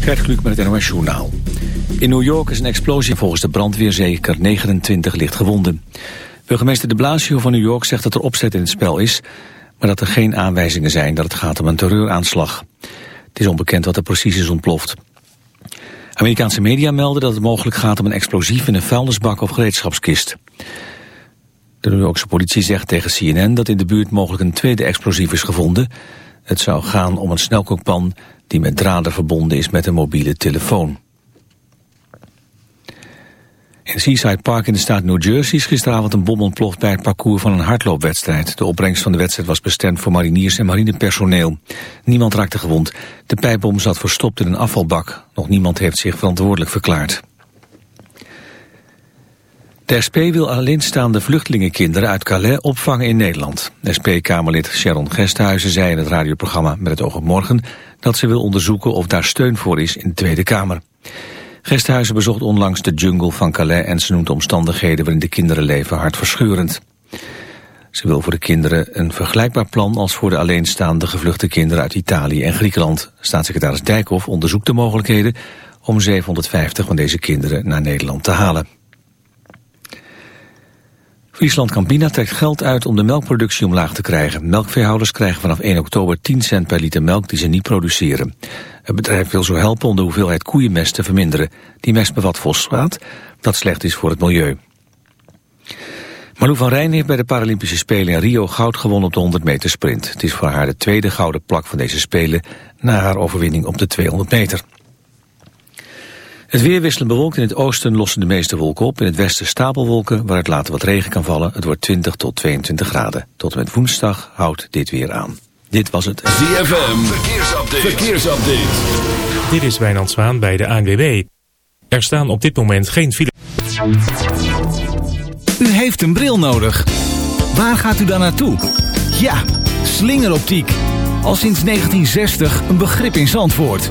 Gert Kluk met het NOS Journaal. In New York is een explosie volgens de brandweer zeker 29 lichtgewonden. Burgemeester de Blasio van New York zegt dat er opzet in het spel is... maar dat er geen aanwijzingen zijn dat het gaat om een terreuraanslag. Het is onbekend wat er precies is ontploft. Amerikaanse media melden dat het mogelijk gaat om een explosief in een vuilnisbak of gereedschapskist. De New Yorkse politie zegt tegen CNN dat in de buurt mogelijk een tweede explosief is gevonden. Het zou gaan om een snelkookpan die met draden verbonden is met een mobiele telefoon. In Seaside Park in de staat New Jersey is gisteravond een bom ontploft bij het parcours van een hardloopwedstrijd. De opbrengst van de wedstrijd was bestemd voor mariniers en marinepersoneel. Niemand raakte gewond. De pijpbom zat verstopt in een afvalbak. Nog niemand heeft zich verantwoordelijk verklaard. De SP wil alleenstaande vluchtelingenkinderen uit Calais opvangen in Nederland. SP-Kamerlid Sharon Gesthuizen zei in het radioprogramma Met het oog op morgen... dat ze wil onderzoeken of daar steun voor is in de Tweede Kamer. Gesthuizen bezocht onlangs de jungle van Calais... en ze noemt de omstandigheden waarin de kinderen leven hartverscheurend. Ze wil voor de kinderen een vergelijkbaar plan als voor de alleenstaande gevluchte kinderen uit Italië en Griekenland. Staatssecretaris Dijkhoff onderzoekt de mogelijkheden om 750 van deze kinderen naar Nederland te halen. Friesland Campina trekt geld uit om de melkproductie omlaag te krijgen. Melkveehouders krijgen vanaf 1 oktober 10 cent per liter melk die ze niet produceren. Het bedrijf wil zo helpen om de hoeveelheid koeienmest te verminderen. Die mest bevat fosfaat, dat slecht is voor het milieu. Marlou van Rijn heeft bij de Paralympische Spelen in Rio goud gewonnen op de 100 meter sprint. Het is voor haar de tweede gouden plak van deze Spelen na haar overwinning op de 200 meter. Het weer wisselend bewolkt. In het oosten lossen de meeste wolken op. In het westen stapelwolken, waar het later wat regen kan vallen. Het wordt 20 tot 22 graden. Tot en met woensdag houdt dit weer aan. Dit was het ZFM. Verkeersupdate. Verkeersupdate. Dit is Wijnand Zwaan bij de ANWB. Er staan op dit moment geen file. U heeft een bril nodig. Waar gaat u dan naartoe? Ja, slingeroptiek. Al sinds 1960 een begrip in Zandvoort.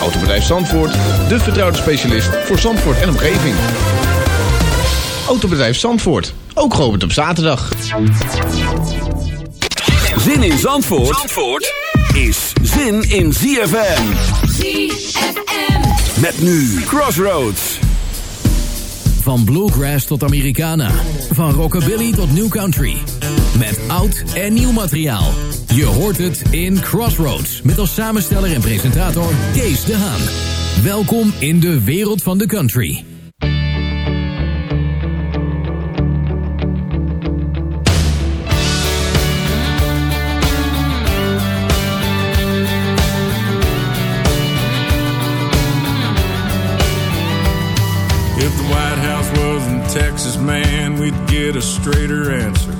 Autobedrijf Zandvoort, de vertrouwde specialist voor Zandvoort en omgeving. Autobedrijf Zandvoort, ook geopend op zaterdag. Zin in Zandvoort, Zandvoort is zin in ZFM. ZFM. Met nu Crossroads. Van bluegrass tot Americana. Van rockabilly tot new country. Met oud en nieuw materiaal. Je hoort het in Crossroads. Met als samensteller en presentator Kees de Haan. Welkom in de wereld van de country. If the White House wasn't Texas, man, we'd get a straighter answer.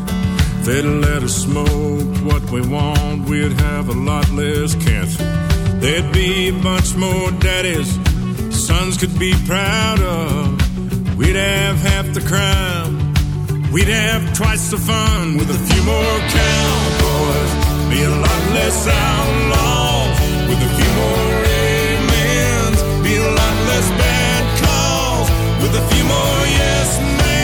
They'd let us smoke what we want, we'd have a lot less cancer. There'd be a bunch more daddies sons could be proud of. We'd have half the crime. We'd have twice the fun with a few more cowboys. Be a lot less outlaws with a few more amens. Be a lot less bad calls with a few more yes ma'ams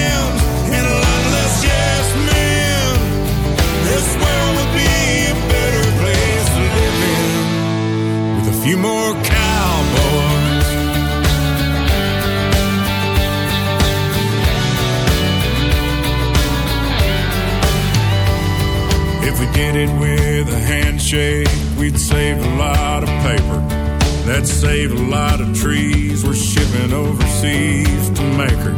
this world would be a better place to live in with a few more cowboys. If we did it with a handshake, we'd save a lot of paper. That'd save a lot of trees we're shipping overseas to make her.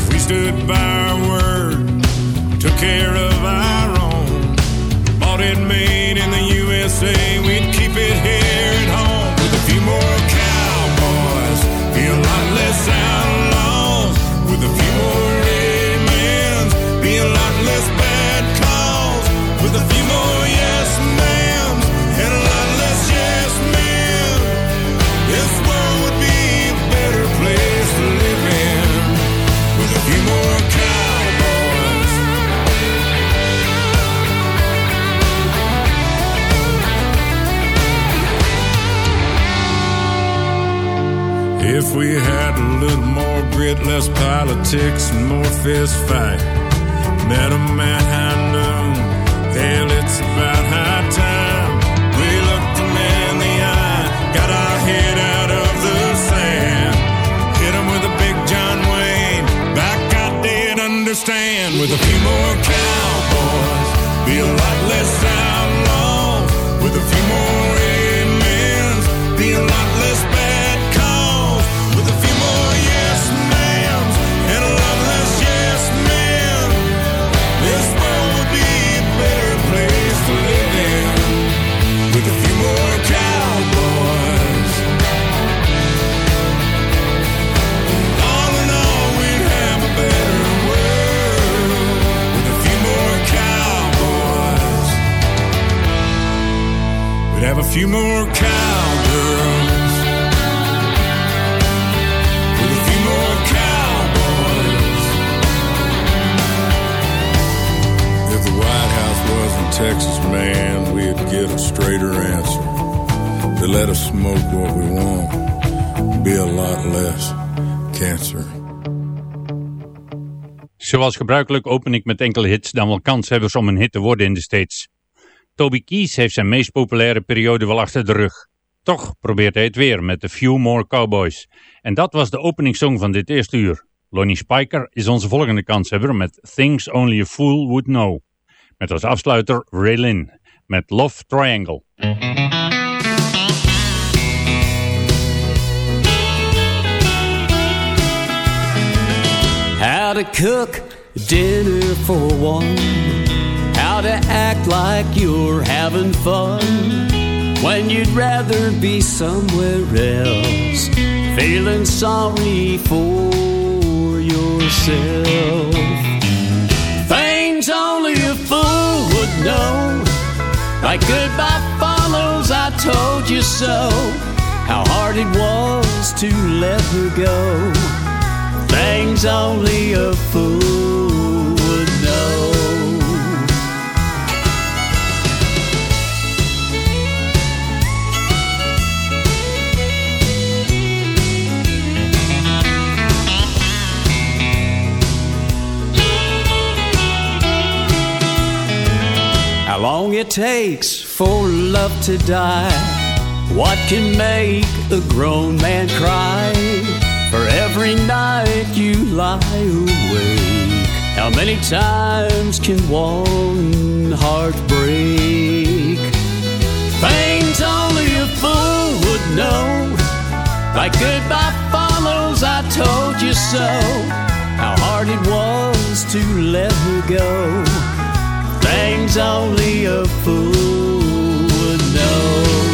If we stood by our word, took care of our bought it made in the USA, we'd keep it here at home with a few more cowboys, be a lot less outlaws, with a few more red men's, be a lot less bad calls, with a few more less politics, and more fist fight. Met a man high noon. Hell, it's about high time. We looked him in the eye, got our head out of the sand. Hit him with a big John Wayne. Back I did understand. With a few more cowboys, be a lot have a few more cowgirls. With a few more cowboys. If the White House wasn't Texas, man, we'd get a straighter answer. They let us smoke what we want, be a lot less cancer. Zoals gebruikelijk open ik met enkele hits dan wel kanshebbers om een hit te worden in de States. Toby Keith heeft zijn meest populaire periode wel achter de rug. Toch probeert hij het weer met The Few More Cowboys. En dat was de openingssong van dit eerste uur. Lonnie Spiker is onze volgende kanshebber met Things Only a Fool Would Know. Met als afsluiter Raylin met Love Triangle. How to cook dinner for one. How to act like you're having fun when you'd rather be somewhere else. Feeling sorry for yourself. Things only a fool would know. Like goodbye follows, I told you so. How hard it was to let her go. Things only a fool would know. How long it takes for love to die. What can make a grown man cry? Every night you lie awake, how many times can one heart break? Things only a fool would know. Like goodbye follows, I told you so. How hard it was to let her go. Things only a fool would know.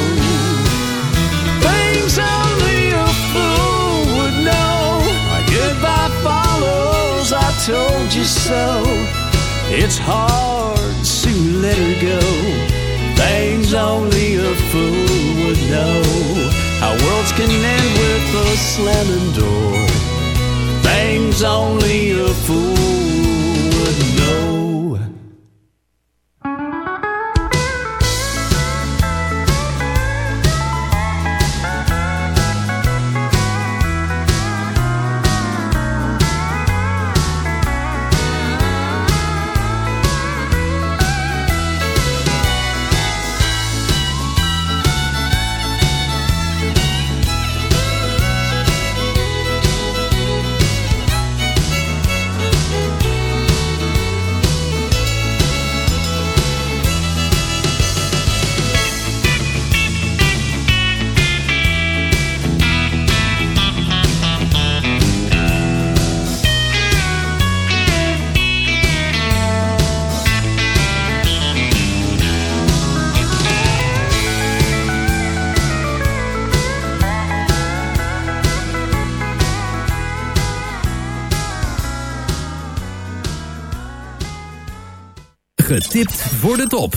Told you so. It's hard to let her go. Things only a fool would know. How worlds can end with a slamming door. Things only a fool de top.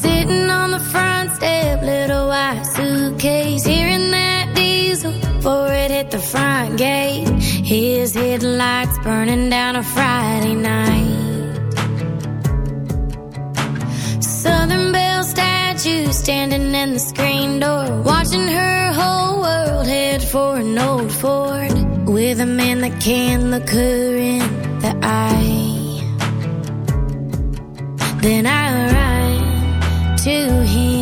Sitting on the front step, little white suitcase, hearing that diesel before it hit the front gate. His headlights burning down a Friday night. Southern Belle statue standing in the screen door, watching her whole world head for an old Ford with a man that can look her in the eye. Then I run to him,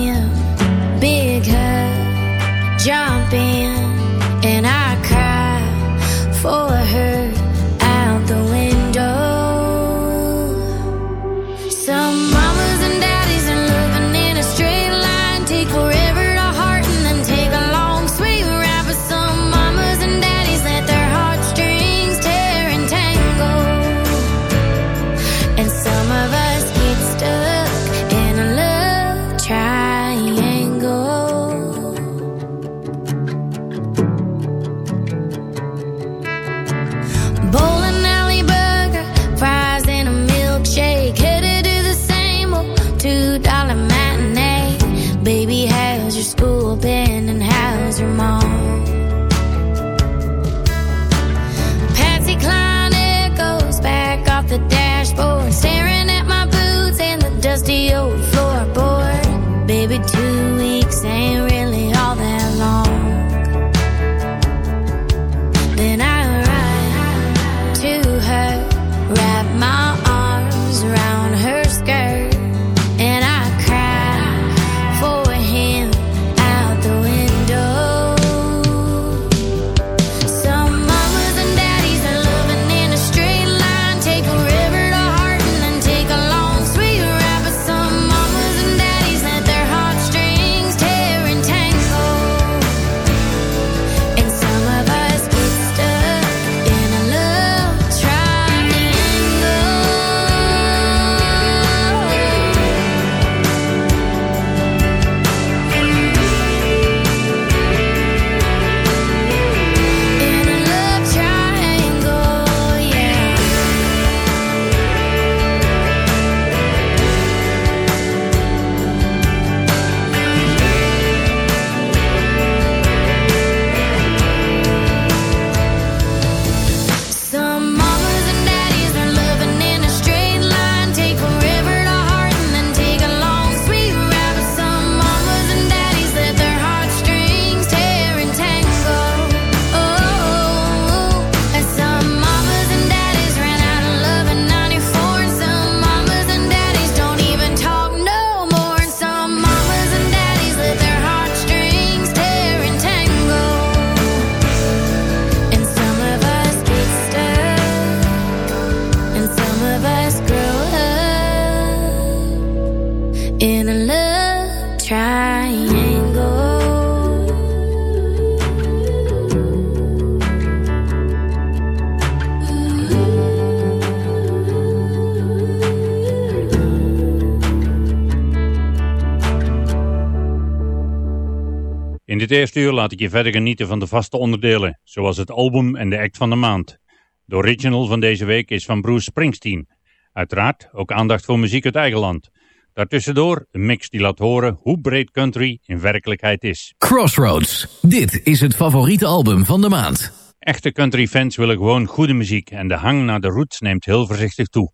eerste uur laat ik je verder genieten van de vaste onderdelen, zoals het album en de act van de maand. De original van deze week is van Bruce Springsteen. Uiteraard ook aandacht voor muziek uit eigen land. Daartussendoor een mix die laat horen hoe breed country in werkelijkheid is. Crossroads. Dit is het favoriete album van de maand. Echte country fans willen gewoon goede muziek en de hang naar de roots neemt heel voorzichtig toe.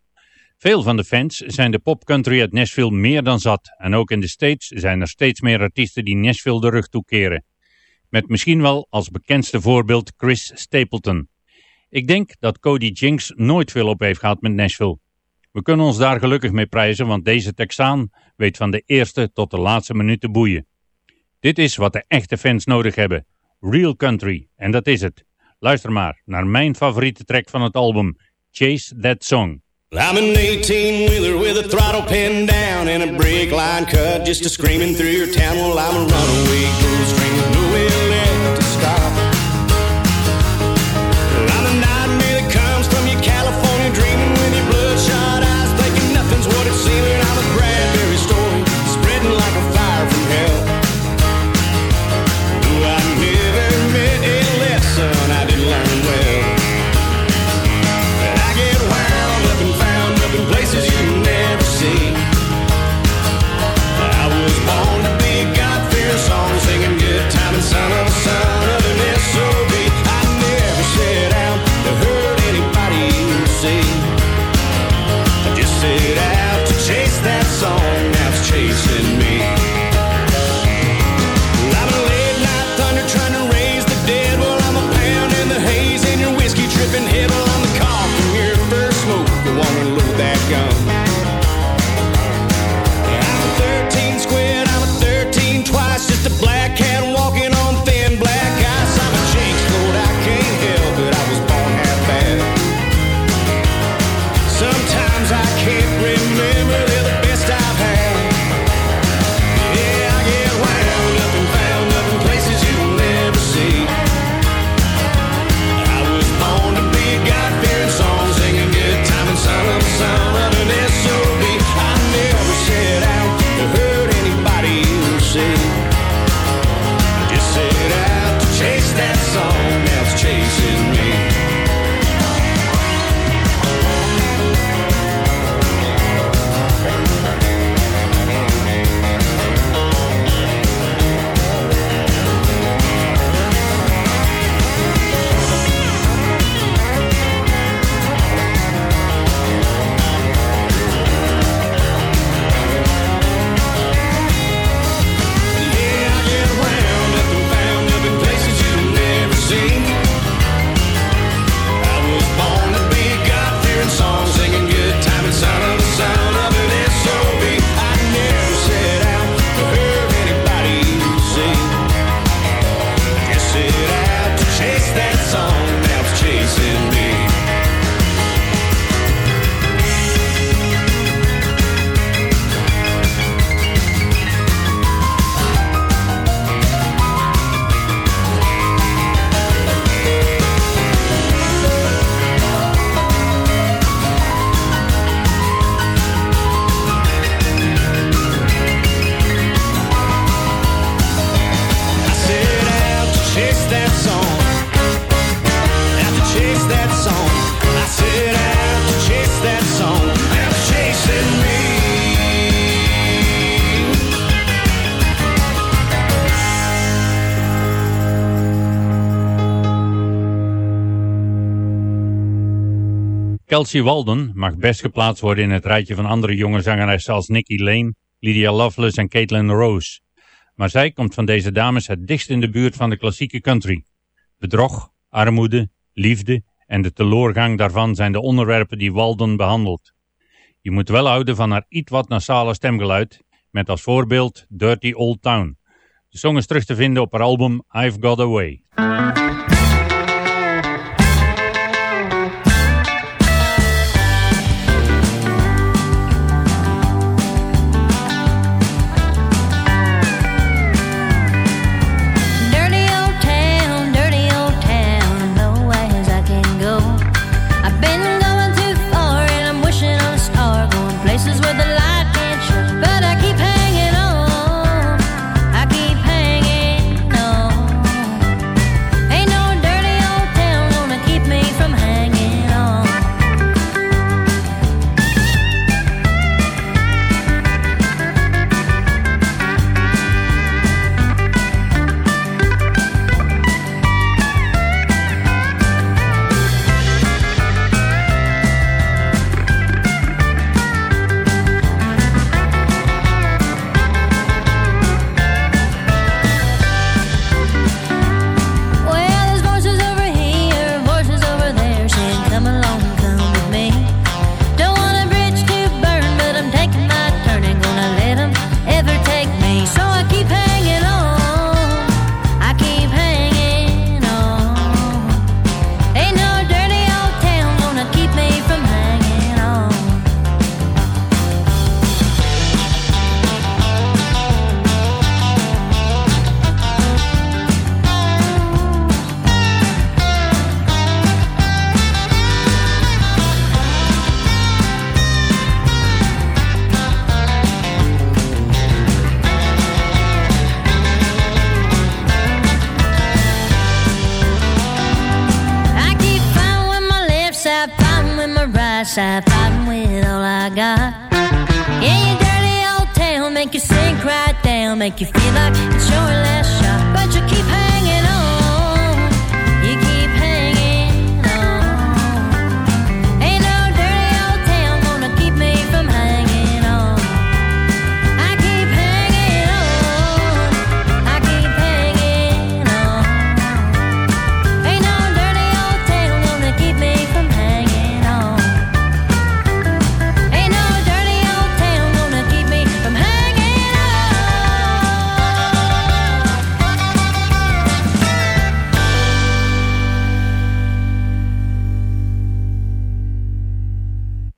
Veel van de fans zijn de popcountry uit Nashville meer dan zat en ook in de States zijn er steeds meer artiesten die Nashville de rug toekeren. Met misschien wel als bekendste voorbeeld Chris Stapleton. Ik denk dat Cody Jinks nooit veel op heeft gehad met Nashville. We kunnen ons daar gelukkig mee prijzen, want deze Texaan weet van de eerste tot de laatste minuut te boeien. Dit is wat de echte fans nodig hebben. Real country, en dat is het. Luister maar naar mijn favoriete track van het album, Chase That Song. I'm an 18-wheeler with a throttle pinned down and a brake line cut just a screaming through your town. Well, I'm a runaway Kelsey Walden mag best geplaatst worden in het rijtje van andere jonge zangeressen als Nikki Lane, Lydia Loveless en Caitlin Rose. Maar zij komt van deze dames het dichtst in de buurt van de klassieke country. Bedrog, armoede, liefde en de teloorgang daarvan zijn de onderwerpen die Walden behandelt. Je moet wel houden van haar iets wat nasale stemgeluid, met als voorbeeld Dirty Old Town. De song is terug te vinden op haar album I've Got Away. Side, fighting with all I got. Yeah, you dirty old town, make you sink right down, make you feel like it's your last shot. But you keep hanging on,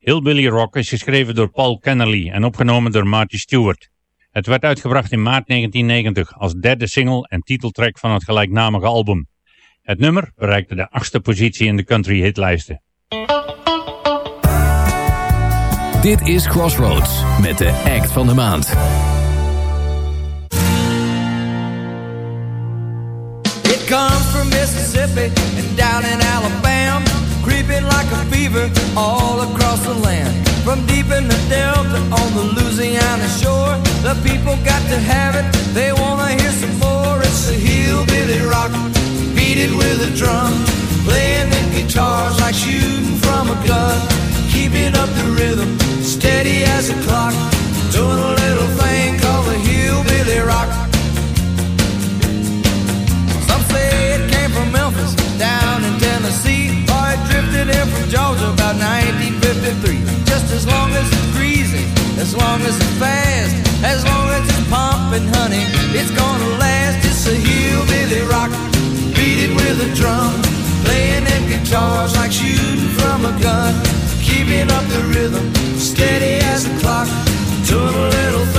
Hillbilly Rock is geschreven door Paul Kennerly en opgenomen door Marty Stewart. Het werd uitgebracht in maart 1990 als derde single en titeltrack van het gelijknamige album. Het nummer bereikte de achtste positie in de country hitlijsten. Dit is Crossroads met de act van de maand. It comes from Mississippi and down in Alabama, a fever all across the land. From deep in the Delta on the Louisiana shore, the people got to have it. They wanna hear some more. It's the hillbilly rock, beat it with a drum, playing the guitars like shooting from a gun, keeping up the rhythm, steady as a clock, doing a little thing drifted in from Georgia about 1953. Just as long as it's greasy, as long as it's fast, as long as it's pumping, honey, it's gonna last. It's a hillbilly rock, beat it with a drum, playing them guitars like shooting from a gun, keeping up the rhythm, steady as a clock, doing a little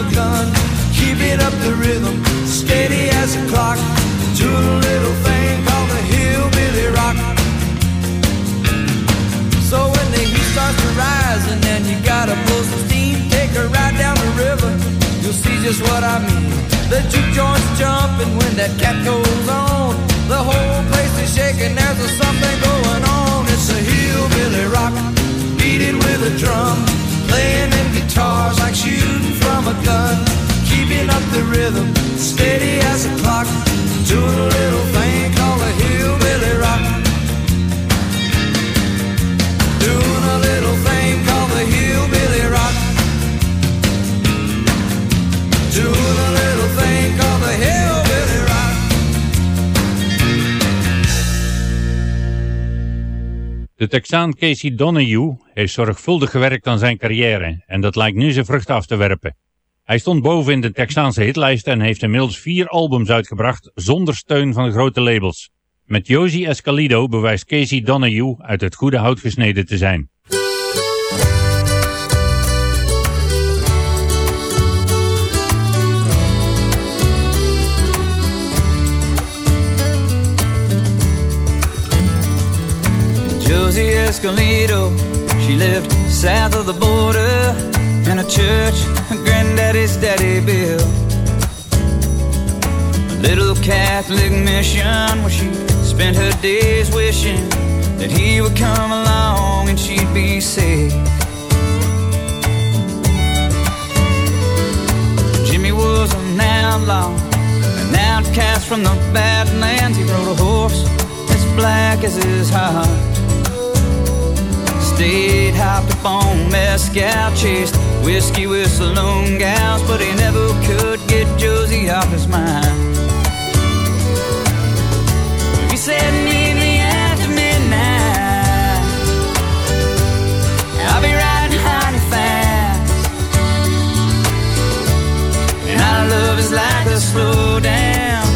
a gun. Keeping up the rhythm, steady as a clock. Doing a little thing called the hillbilly rock. So when the heat starts to rise and then you gotta pull some steam, take a ride down the river, you'll see just what I mean. The juke joints jumping when that cat goes on. The whole place is shaking, there's a something going on. It's a hillbilly rock, beating with a drum, playing them guitars like from a gun. Keeping up the rhythm, steady as a clock, doing a little thing called a hillbilly rock. Doing a little thing called the hillbilly rock. Doing a little thing called the hillbilly rock. De Texaan Casey Donahue heeft zorgvuldig gewerkt aan zijn carrière en dat lijkt nu zijn vruchten af te werpen. Hij stond boven in de Texaanse hitlijst en heeft inmiddels vier albums uitgebracht zonder steun van de grote labels. Met Josie Escalido bewijst Casey Donahue uit het goede hout gesneden te zijn. Josie Escalido, she lived south of the border in a church her granddaddy's daddy built. A little Catholic mission where she spent her days wishing that he would come along and she'd be safe. Jimmy was an outlaw, an outcast from the Badlands. He rode a horse as black as his heart. Stayed hopped up on mezcal, chased whiskey with saloon gals, but he never could get Josie off his mind. He said, meet me after midnight. I'll be riding honey fast. And our love is like a slow down.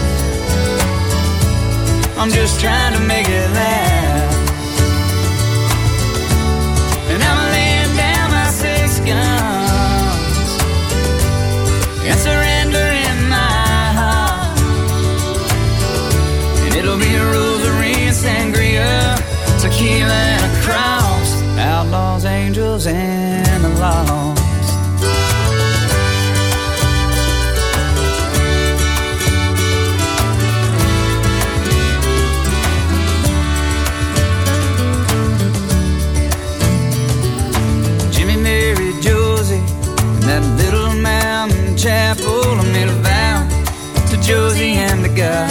I'm just trying to make it last. Angels, and lost. Jimmy married Josie in that little mountain chapel. I made a vow to Josie and the guy.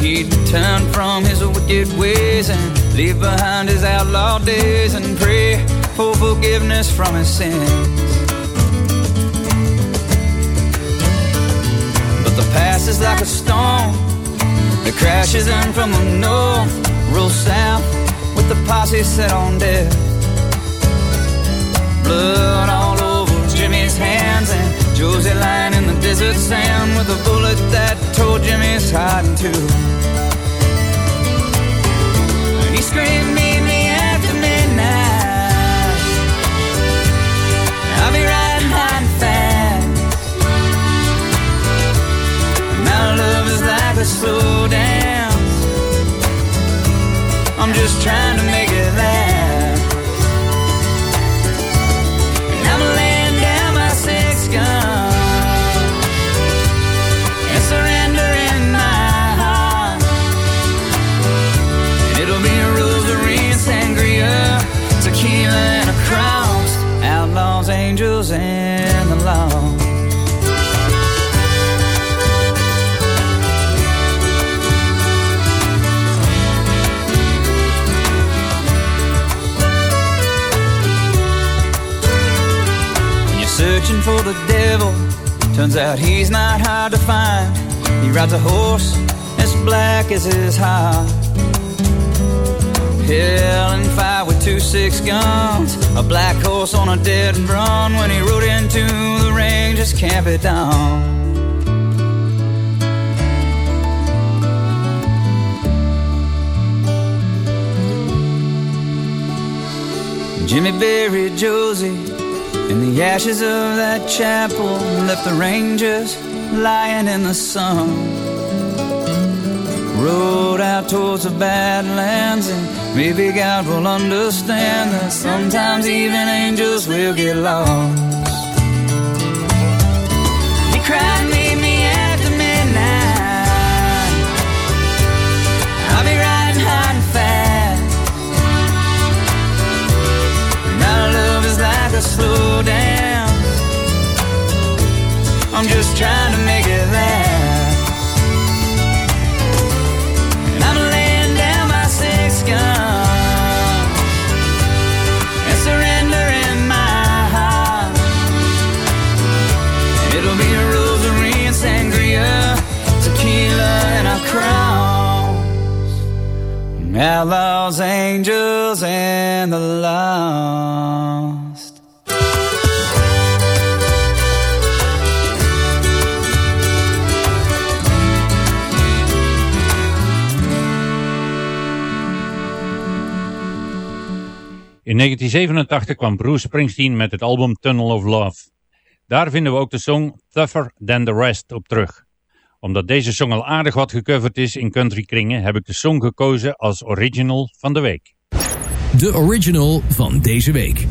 He'd turn from his wicked ways and leave behind his outlaw days and pray for forgiveness from his sins. But the past is like a storm that crashes in from the north, rolls south with the posse set on death. Blood all over Jimmy's hands and Josie lying in the desert sand with a bullet that tore Jimmy's heart in a slow dance. I'm just trying to make it last. For the devil, turns out he's not hard to find. He rides a horse as black as his heart. Hell and fire with two six guns. A black horse on a dead run when he rode into the ranger's camp at dawn. Jimmy buried Josie In the ashes of that chapel, left the rangers lying in the sun. Rode out towards the Badlands, and maybe God will understand that sometimes even angels will get lost. Slow dance. I'm just trying to make it last. And I'm laying down my six gun and surrendering my heart. It'll be a rosary and sangria, tequila and our crowns. Outlaws, angels, and the lost. In 1987 kwam Bruce Springsteen met het album Tunnel of Love. Daar vinden we ook de song Tougher Than The Rest op terug. Omdat deze song al aardig wat gecoverd is in countrykringen heb ik de song gekozen als original van de week. De original van deze week.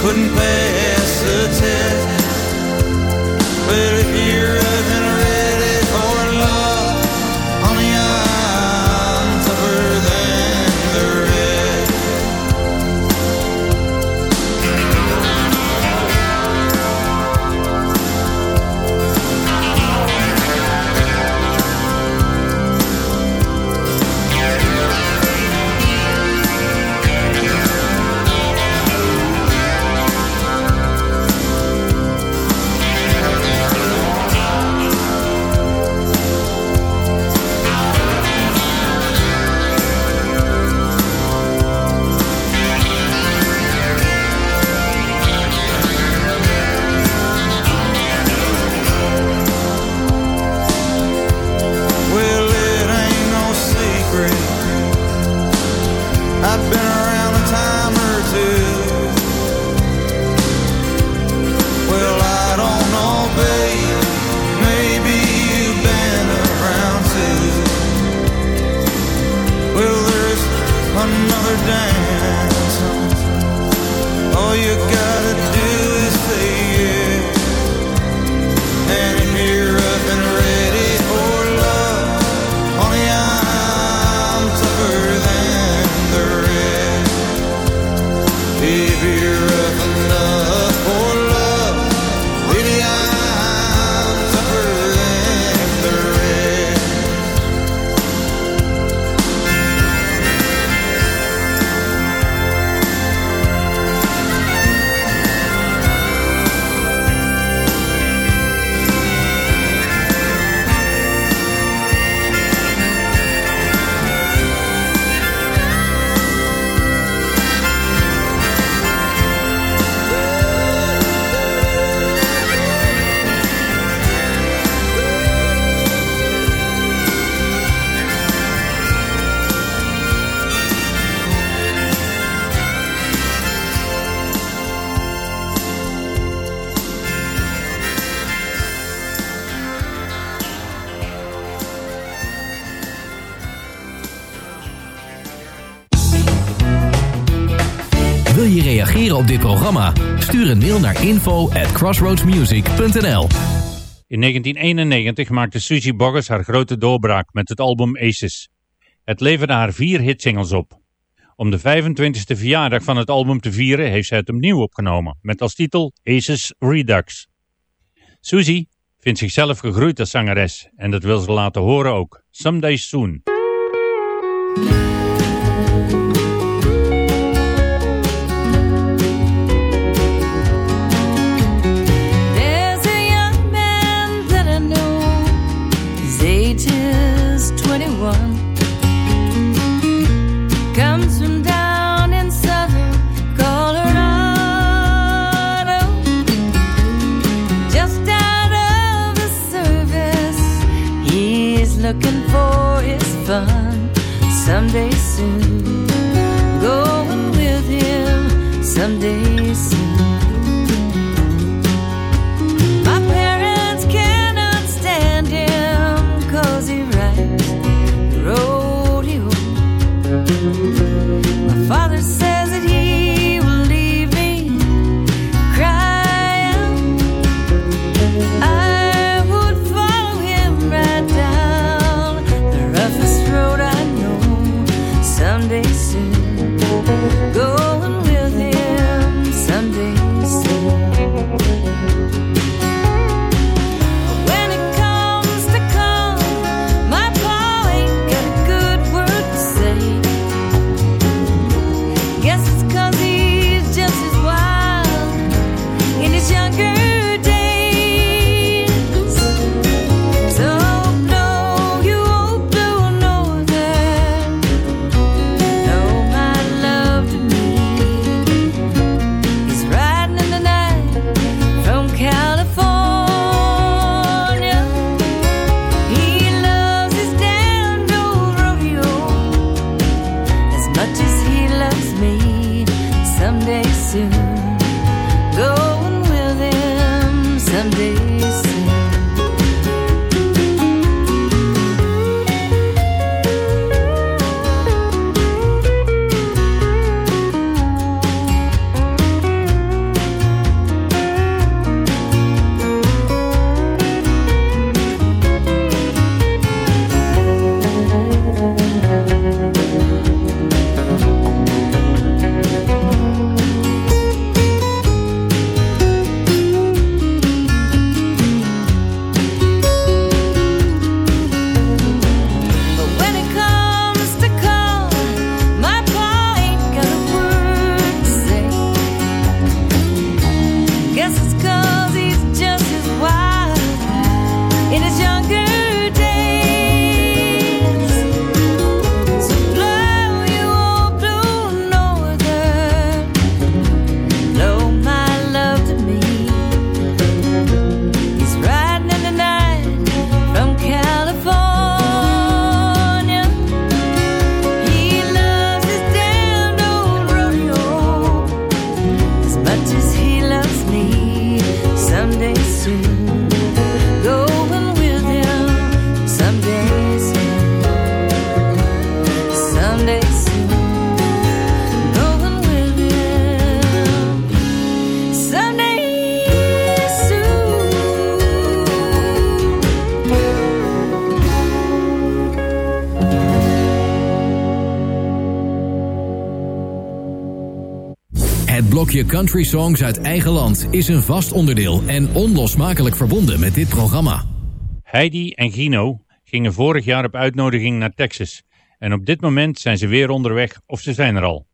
kun passe til. Dit programma? Stuur een mail naar info at crossroadsmusic.nl In 1991 maakte Suzy Boggess haar grote doorbraak met het album Aces. Het leverde haar vier hitsingles op. Om de 25e verjaardag van het album te vieren heeft zij het opnieuw opgenomen, met als titel Aces Redux. Suzy vindt zichzelf gegroeid als zangeres en dat wil ze laten horen ook. Someday Soon. Someday Country Songs uit eigen land is een vast onderdeel en onlosmakelijk verbonden met dit programma. Heidi en Gino gingen vorig jaar op uitnodiging naar Texas. En op dit moment zijn ze weer onderweg of ze zijn er al.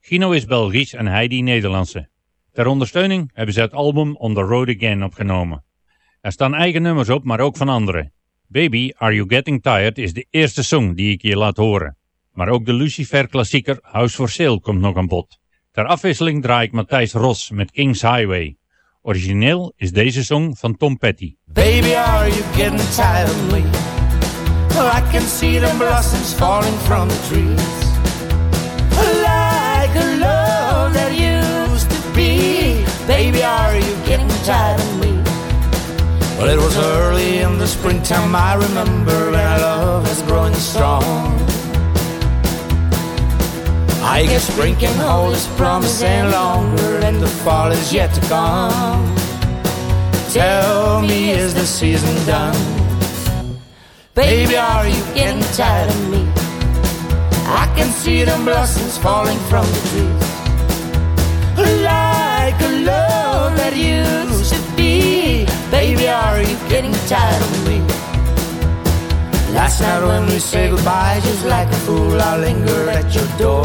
Gino is Belgisch en Heidi Nederlandse. Ter ondersteuning hebben ze het album On The Road Again opgenomen. Er staan eigen nummers op, maar ook van anderen. Baby, Are You Getting Tired is de eerste song die ik je laat horen. Maar ook de Lucifer klassieker House for Sale komt nog aan bod. Ter afwisseling draai ik Matthijs Ros met King's Highway. Origineel is deze song van Tom Petty. Baby, are you getting tired of me? Well, I can see the blossoms falling from the trees. Like a love that used to be. Baby, are you getting tired of me? Well, it was early in the springtime, I remember, and our love was growing strong. I can hold its promise and longer, and the fall is yet to come. Tell me, is the season done? Baby, are you getting tired of me? I can see the blossoms falling from the trees. Like a love that used to be. Baby, are you getting tired of me? Last night when we say goodbye, just like a fool, I linger at your door.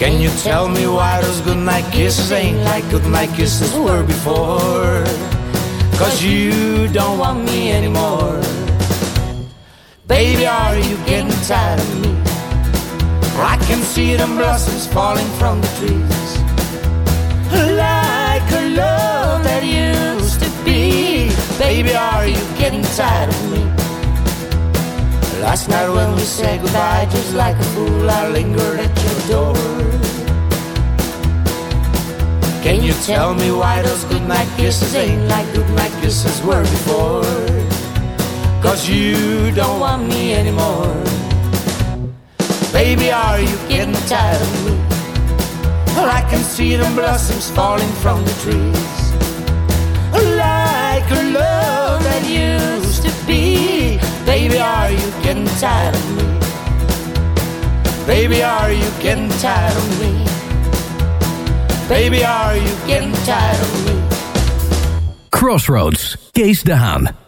Can you tell me why those goodnight kisses ain't like goodnight kisses were before? Cause you don't want me anymore. Baby, are you getting tired of me? I can see them blossoms falling from the trees. Like a love Baby, are you getting tired of me? Last night when we said goodbye, just like a fool, I lingered at your door. Can you tell me why those goodnight kisses ain't like goodnight kisses were before? Cause you don't want me anymore. Baby, are you getting tired of me? Well, I can see them blossoms falling from the trees. Like a love used to be. Baby, are you getting tired of me? Baby, are you getting tired of me? Baby, are you getting tired of me? Crossroads, Kees de.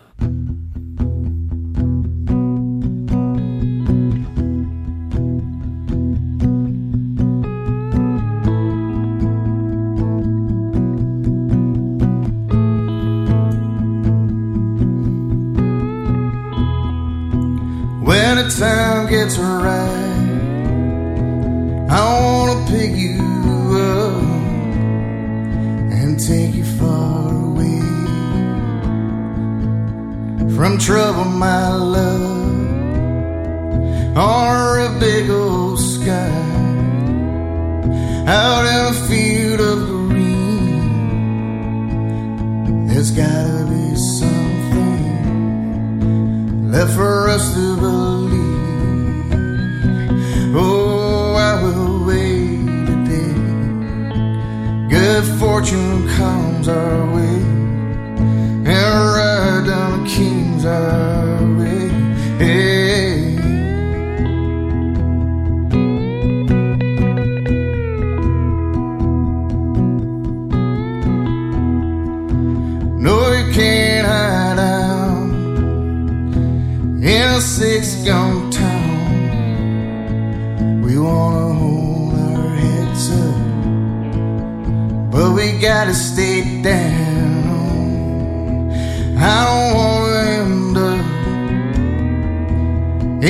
When the time gets right, I wanna pick you up and take you far away from trouble, my love, or a big old sky out in a field of green. There's gotta be left for us to believe. Oh, I will wait a day. Good fortune comes our way, and ride down the King's Highway. Six gun town. We wanna hold our heads up, but we gotta stay down. I don't wanna end up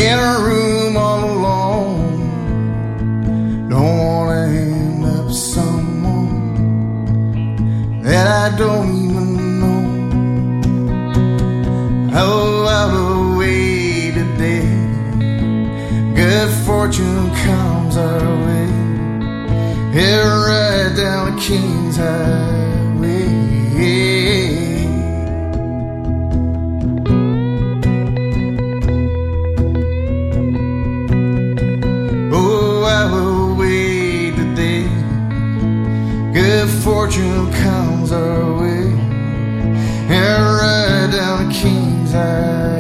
in a room all alone. Don't wanna end up someone that I don't King's Highway. Oh, I will wait a day. Good fortune comes our way. And right down the King's Highway.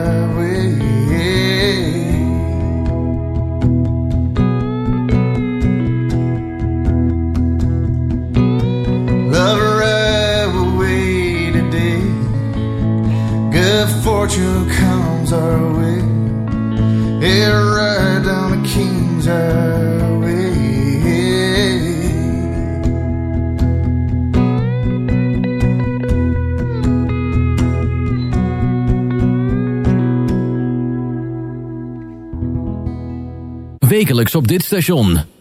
Wekelijks op dit station.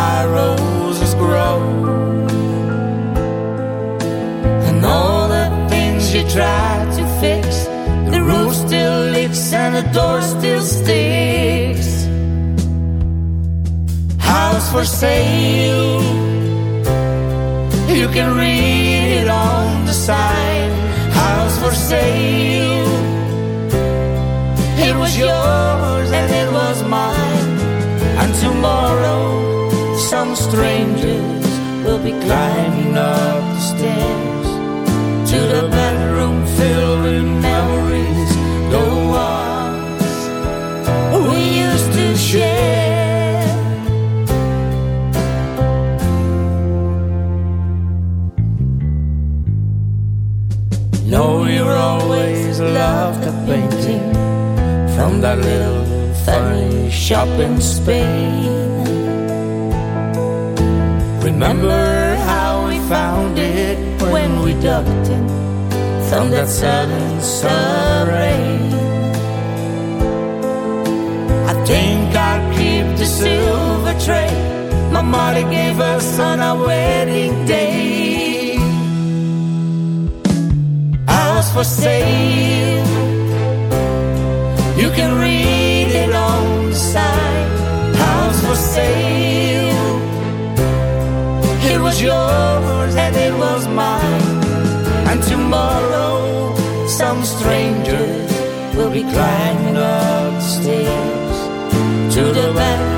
My roses grow. And all the things you tried to fix, the roof still leaks and the door still sticks house for sale. You can read it on the sign. House for sale. It was yours and it was mine. And tomorrow, some strangers will be climbing up the stairs to the bedroom filled with memories. The ones we used to share. know you always loved a painting from that little funny shop in Spain. Remember how we found it when we ducked in from that sudden summer rain. I think I'll keep the silver tray my mother gave us on our wedding day house for sale. You can read it on the sign. House for sale. Yours and it was mine. And tomorrow, some stranger will be climbing up the stairs to the bedroom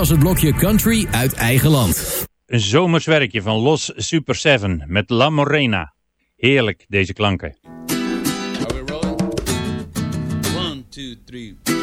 was het blokje Country uit eigen land. Een zomers werkje van Los Super 7 met La Morena. Heerlijk, deze klanken. One, two, three.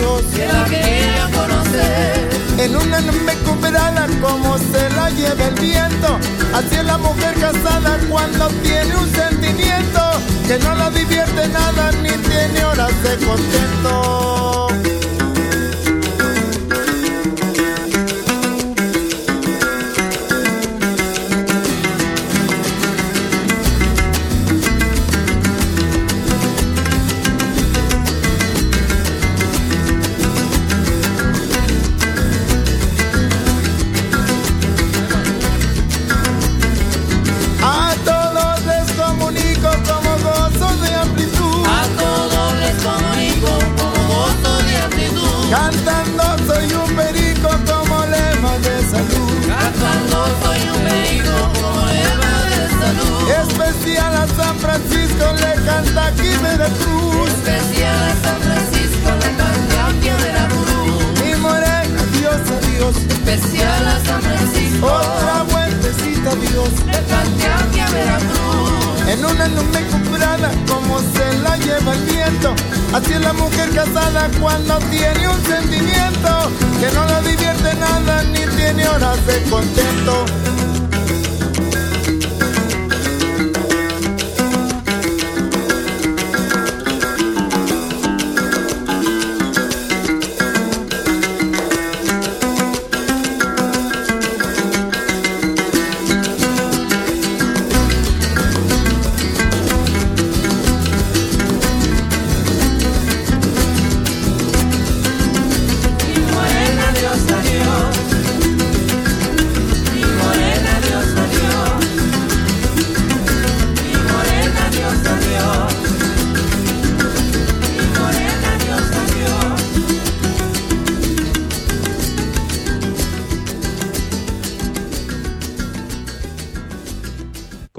Dios. que la quería conocer. En una nube cubrada como se la lleva el viento. Así es la mujer casada cuando tiene un sentimiento que no la divierte nada ni tiene horas de contento.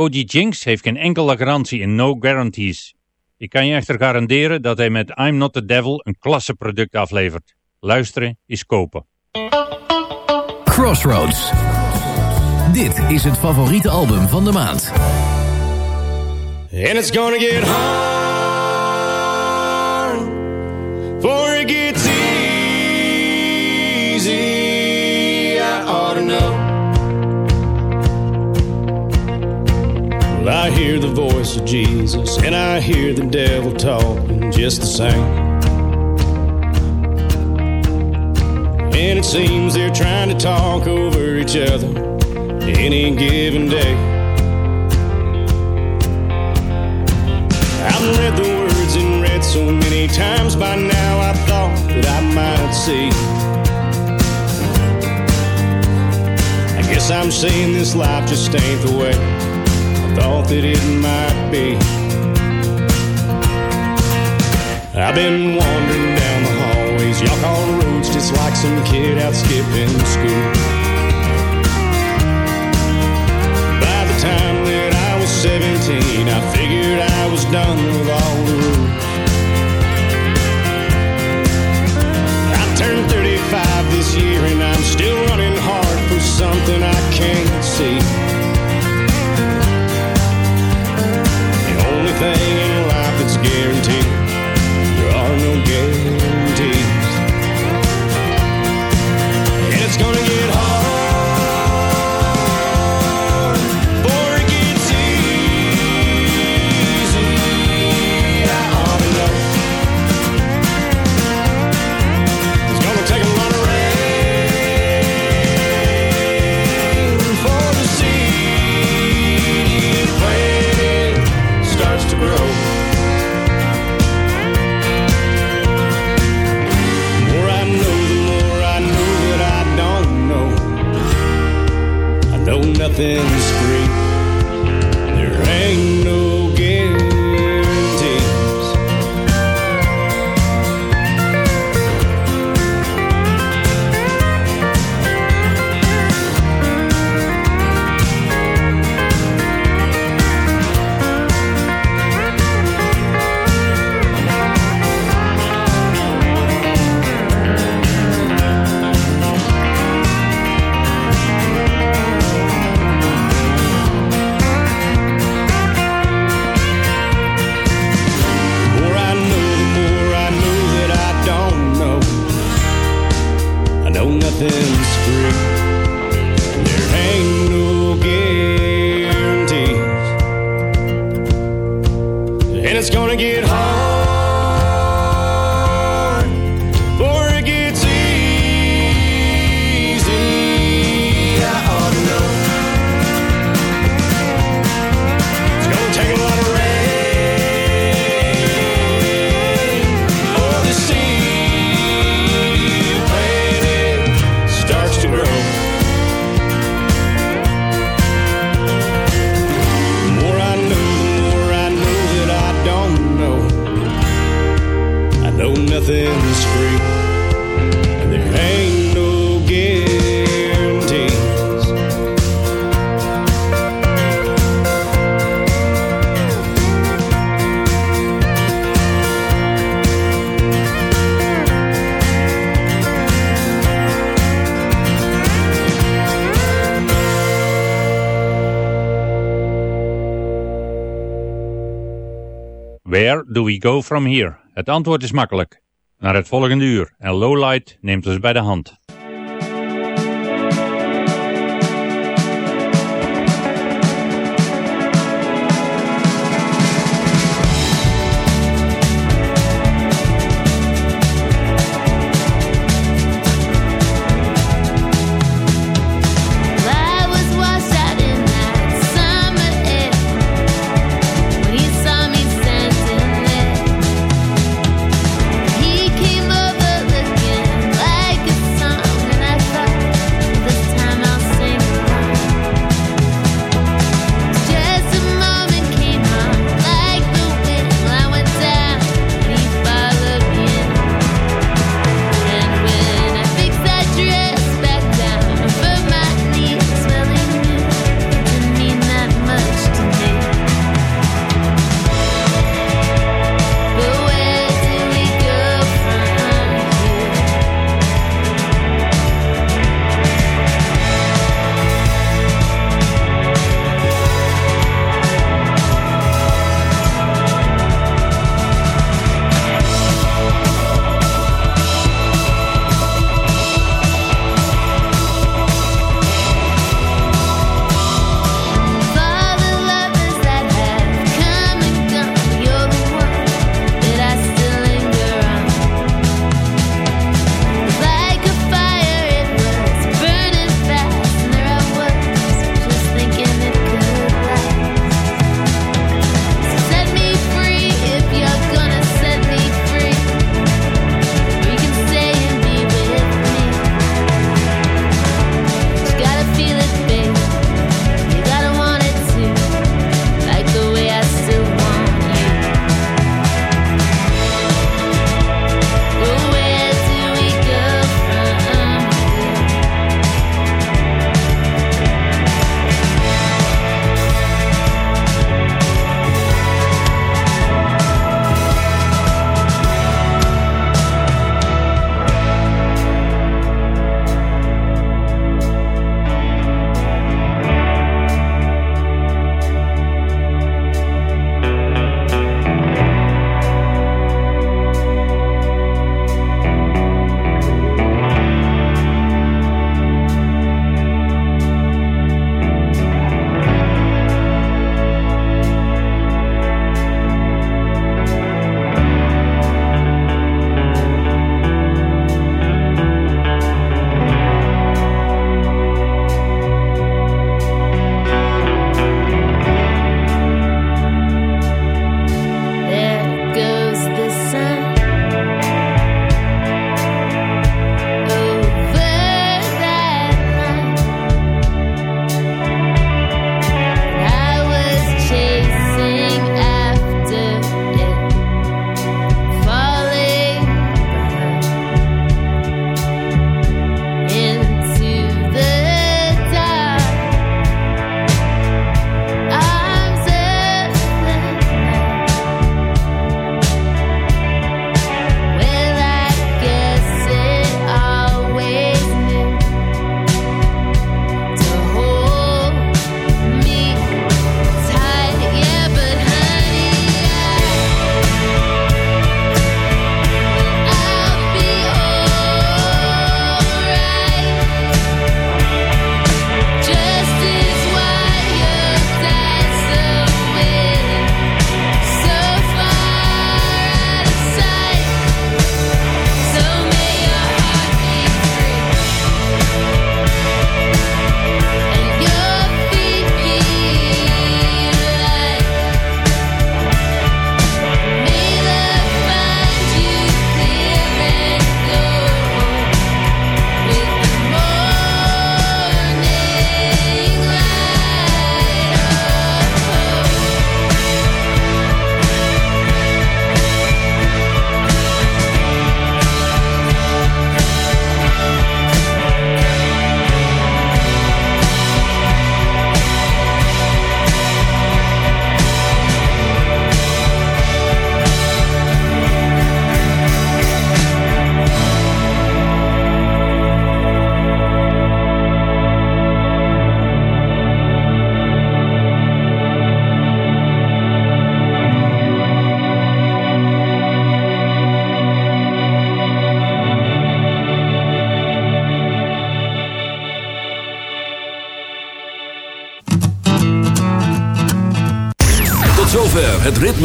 Cody Jinks heeft geen enkele garantie en no guarantees. Ik kan je echter garanderen dat hij met I'm Not The Devil een klasse product aflevert. Luisteren is kopen. Crossroads. Dit is het favoriete album van de maand. And it's gonna get hard I hear the voice of Jesus, and I hear the devil talking just the same. And it seems they're trying to talk over each other any given day. I've read the words and read so many times by now I thought that I might see. I guess I'm saying this life just ain't the way thought that it might be. I've been wandering down the hallways, y'all call the roads just like some kid out skipping school. By the time that I was 17, I figured I was done with all the rules. I turned 35 this year and I'm still running hard for something I can't see. Know Where do we go from here? Het antwoord is makkelijk. Naar het volgende uur. En Lowlight neemt ons bij de hand.